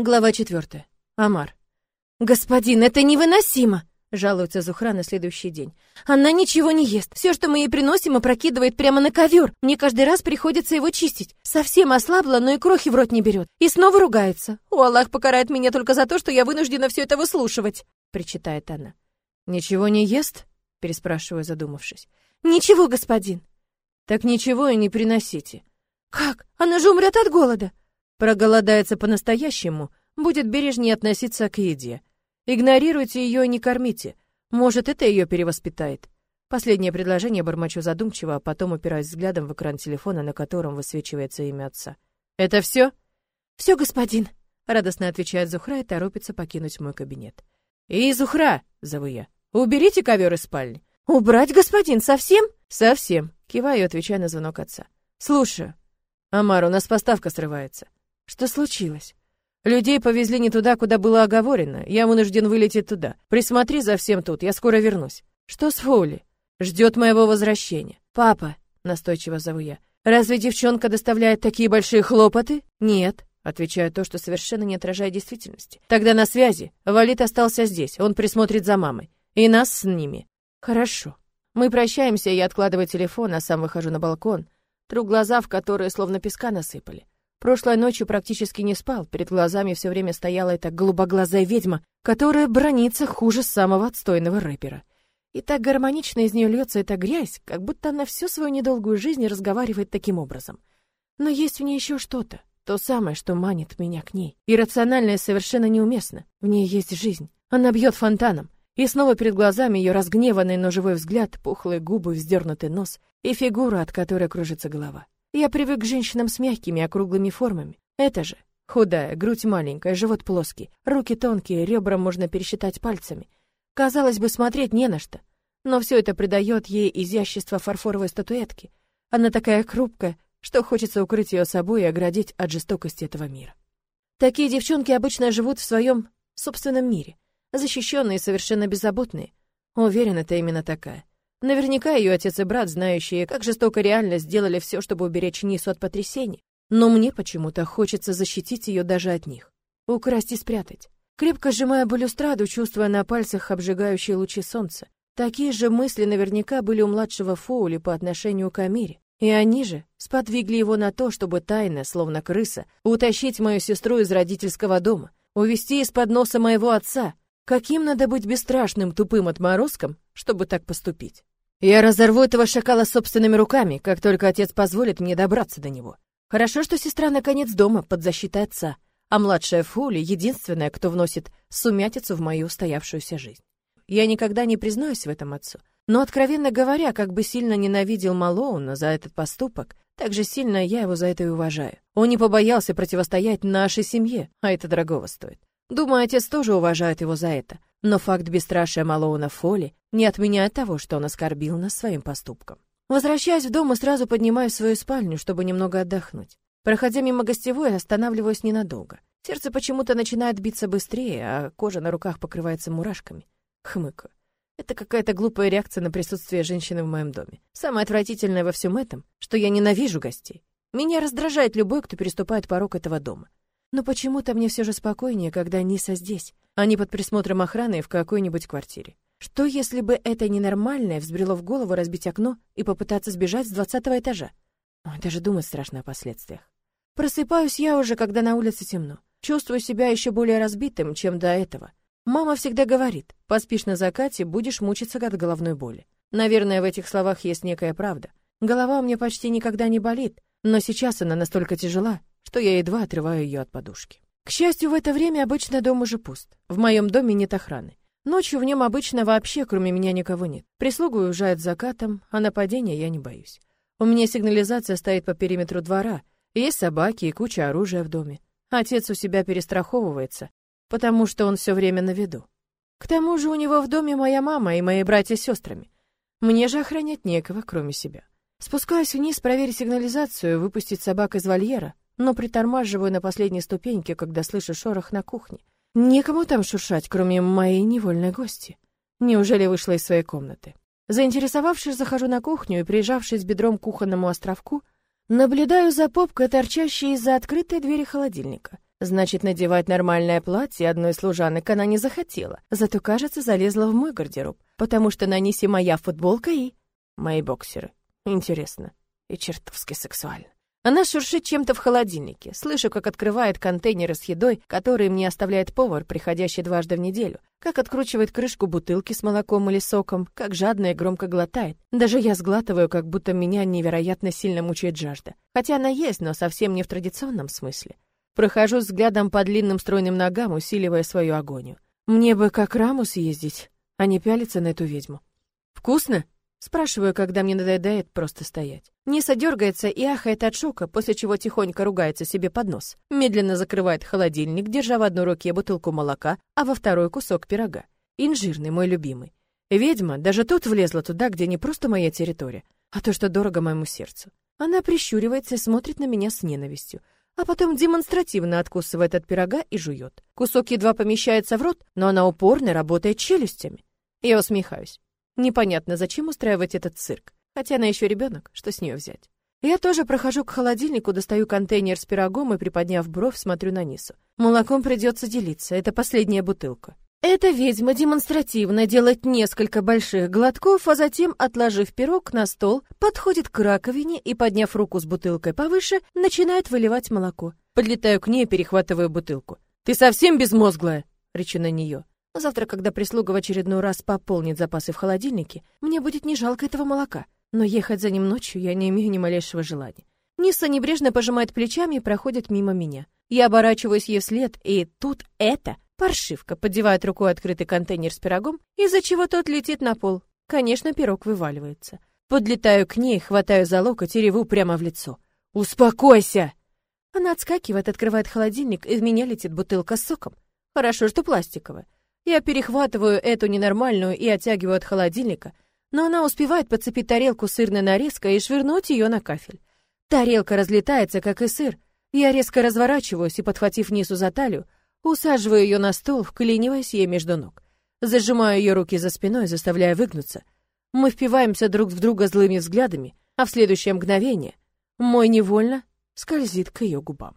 Глава четвертая. Амар. «Господин, это невыносимо!» — жалуется Зухра на следующий день. «Она ничего не ест. Все, что мы ей приносим, опрокидывает прямо на ковер. Мне каждый раз приходится его чистить. Совсем ослабла, но и крохи в рот не берет. И снова ругается. О, Аллах покарает меня только за то, что я вынуждена все это выслушивать!» — причитает она. «Ничего не ест?» — переспрашиваю, задумавшись. «Ничего, господин». «Так ничего и не приносите». «Как? Она же умрет от голода!» Проголодается по-настоящему, будет бережнее относиться к еде. Игнорируйте ее и не кормите. Может, это ее перевоспитает. Последнее предложение бормочу задумчиво, а потом упираюсь взглядом в экран телефона, на котором высвечивается имя отца. «Это все?» «Все, господин», — радостно отвечает Зухра и торопится покинуть мой кабинет. «И, Зухра!» — зову я. «Уберите ковер из спальни». «Убрать, господин, совсем?» «Совсем», — киваю, отвечая на звонок отца. «Слушаю. Амар, у нас поставка срывается. Что случилось? Людей повезли не туда, куда было оговорено. Я вынужден вылететь туда. Присмотри за всем тут, я скоро вернусь. Что с Фоули? Ждет моего возвращения. Папа, настойчиво зову я. Разве девчонка доставляет такие большие хлопоты? Нет. Отвечаю то, что совершенно не отражает действительности. Тогда на связи. Валит остался здесь. Он присмотрит за мамой. И нас с ними. Хорошо. Мы прощаемся, я откладываю телефон, а сам выхожу на балкон. Тру глаза, в которые словно песка насыпали. Прошлой ночью практически не спал, перед глазами все время стояла эта голубоглазая ведьма, которая бронится хуже самого отстойного рэпера. И так гармонично из нее льется эта грязь, как будто она всю свою недолгую жизнь разговаривает таким образом. Но есть в ней еще что-то, то самое, что манит меня к ней. Иррациональное совершенно неуместно. В ней есть жизнь. Она бьет фонтаном. И снова перед глазами ее разгневанный, но живой взгляд, пухлые губы, вздернутый нос и фигура, от которой кружится голова. Я привык к женщинам с мягкими округлыми формами. Это же худая, грудь маленькая, живот плоский, руки тонкие, ребра можно пересчитать пальцами. Казалось бы, смотреть не на что. Но все это придает ей изящество фарфоровой статуэтки. Она такая хрупкая, что хочется укрыть ее собой и оградить от жестокости этого мира. Такие девчонки обычно живут в своем собственном мире, защищенные и совершенно беззаботные. Уверен, это именно такая. Наверняка ее отец и брат, знающие, как жестоко реально сделали все, чтобы уберечь Нису от потрясений. Но мне почему-то хочется защитить ее даже от них. Украсть и спрятать. Крепко сжимая балюстраду, чувствуя на пальцах обжигающие лучи солнца. Такие же мысли наверняка были у младшего Фоули по отношению к Амире. И они же сподвигли его на то, чтобы тайно, словно крыса, утащить мою сестру из родительского дома, увести из-под носа моего отца. Каким надо быть бесстрашным тупым отморозком, чтобы так поступить? Я разорву этого шакала собственными руками, как только отец позволит мне добраться до него. Хорошо, что сестра наконец дома под защитой отца, а младшая Фули — единственная, кто вносит сумятицу в мою устоявшуюся жизнь. Я никогда не признаюсь в этом отцу, но, откровенно говоря, как бы сильно ненавидел Малоуна за этот поступок, так же сильно я его за это и уважаю. Он не побоялся противостоять нашей семье, а это дорогого стоит. Думаю, отец тоже уважает его за это. Но факт бесстрашия Малоуна Фоли не отменяет того, что он оскорбил нас своим поступком. Возвращаясь в дом и сразу поднимаюсь в свою спальню, чтобы немного отдохнуть. Проходя мимо гостевой, останавливаюсь ненадолго. Сердце почему-то начинает биться быстрее, а кожа на руках покрывается мурашками. Хмыкаю. Это какая-то глупая реакция на присутствие женщины в моем доме. Самое отвратительное во всем этом, что я ненавижу гостей. Меня раздражает любой, кто переступает порог этого дома. Но почему-то мне все же спокойнее, когда Ниса здесь, а не под присмотром охраны в какой-нибудь квартире. Что, если бы это ненормальное взбрело в голову разбить окно и попытаться сбежать с двадцатого этажа? Ой, даже думать страшно о последствиях. Просыпаюсь я уже, когда на улице темно. Чувствую себя еще более разбитым, чем до этого. Мама всегда говорит, поспишь на закате, будешь мучиться от головной боли. Наверное, в этих словах есть некая правда. Голова у меня почти никогда не болит, но сейчас она настолько тяжела, что я едва отрываю ее от подушки. К счастью, в это время обычно дом уже пуст. В моем доме нет охраны. Ночью в нем обычно вообще, кроме меня, никого нет. Прислуга уезжает закатом, а нападения я не боюсь. У меня сигнализация стоит по периметру двора, есть собаки и куча оружия в доме. Отец у себя перестраховывается, потому что он все время на виду. К тому же у него в доме моя мама и мои братья с сестрами. Мне же охранять некого, кроме себя. Спускаюсь вниз проверить сигнализацию, выпустить собак из вольера, но притормаживаю на последней ступеньке, когда слышу шорох на кухне. Никому там шуршать, кроме моей невольной гости. Неужели вышла из своей комнаты? Заинтересовавшись, захожу на кухню и, прижавшись бедром к кухонному островку, наблюдаю за попкой, торчащей из-за открытой двери холодильника. Значит, надевать нормальное платье одной служанок она не захотела, зато, кажется, залезла в мой гардероб, потому что на Нисе моя футболка и... Мои боксеры. Интересно. И чертовски сексуально. Она шуршит чем-то в холодильнике. Слышу, как открывает контейнеры с едой, которые мне оставляет повар, приходящий дважды в неделю. Как откручивает крышку бутылки с молоком или соком, как жадно и громко глотает. Даже я сглатываю, как будто меня невероятно сильно мучает жажда. Хотя она есть, но совсем не в традиционном смысле. Прохожу взглядом по длинным стройным ногам, усиливая свою агонию. Мне бы как раму съездить, а не пялиться на эту ведьму. «Вкусно?» Спрашиваю, когда мне надоедает просто стоять. Ниса дергается и ахает от шока, после чего тихонько ругается себе под нос. Медленно закрывает холодильник, держа в одной руке бутылку молока, а во второй кусок пирога. Инжирный, мой любимый. Ведьма даже тут влезла туда, где не просто моя территория, а то, что дорого моему сердцу. Она прищуривается и смотрит на меня с ненавистью, а потом демонстративно откусывает от пирога и жует. Кусок едва помещается в рот, но она упорно работает челюстями. Я усмехаюсь. Непонятно, зачем устраивать этот цирк. Хотя она еще ребенок, что с нее взять? Я тоже прохожу к холодильнику, достаю контейнер с пирогом и, приподняв бровь, смотрю на Нису. Молоком придется делиться, это последняя бутылка. Эта ведьма демонстративно делает несколько больших глотков, а затем, отложив пирог на стол, подходит к раковине и, подняв руку с бутылкой повыше, начинает выливать молоко. Подлетаю к ней перехватываю бутылку. «Ты совсем безмозглая?» — речу на нее. Завтра, когда прислуга в очередной раз пополнит запасы в холодильнике, мне будет не жалко этого молока. Но ехать за ним ночью я не имею ни малейшего желания. Ниса небрежно пожимает плечами и проходит мимо меня. Я оборачиваюсь ей вслед, и тут это, паршивка, поддевает рукой открытый контейнер с пирогом, из-за чего тот летит на пол. Конечно, пирог вываливается. Подлетаю к ней, хватаю за локоть и реву прямо в лицо. «Успокойся!» Она отскакивает, открывает холодильник, и в меня летит бутылка с соком. Хорошо, что пластиковая. Я перехватываю эту ненормальную и оттягиваю от холодильника, но она успевает подцепить тарелку сырной нарезкой и швырнуть ее на кафель. Тарелка разлетается, как и сыр. Я резко разворачиваюсь и, подхватив Нису за талию, усаживаю ее на стол, вклиниваясь ей между ног. Зажимаю ее руки за спиной, заставляя выгнуться. Мы впиваемся друг в друга злыми взглядами, а в следующее мгновение мой невольно скользит к ее губам.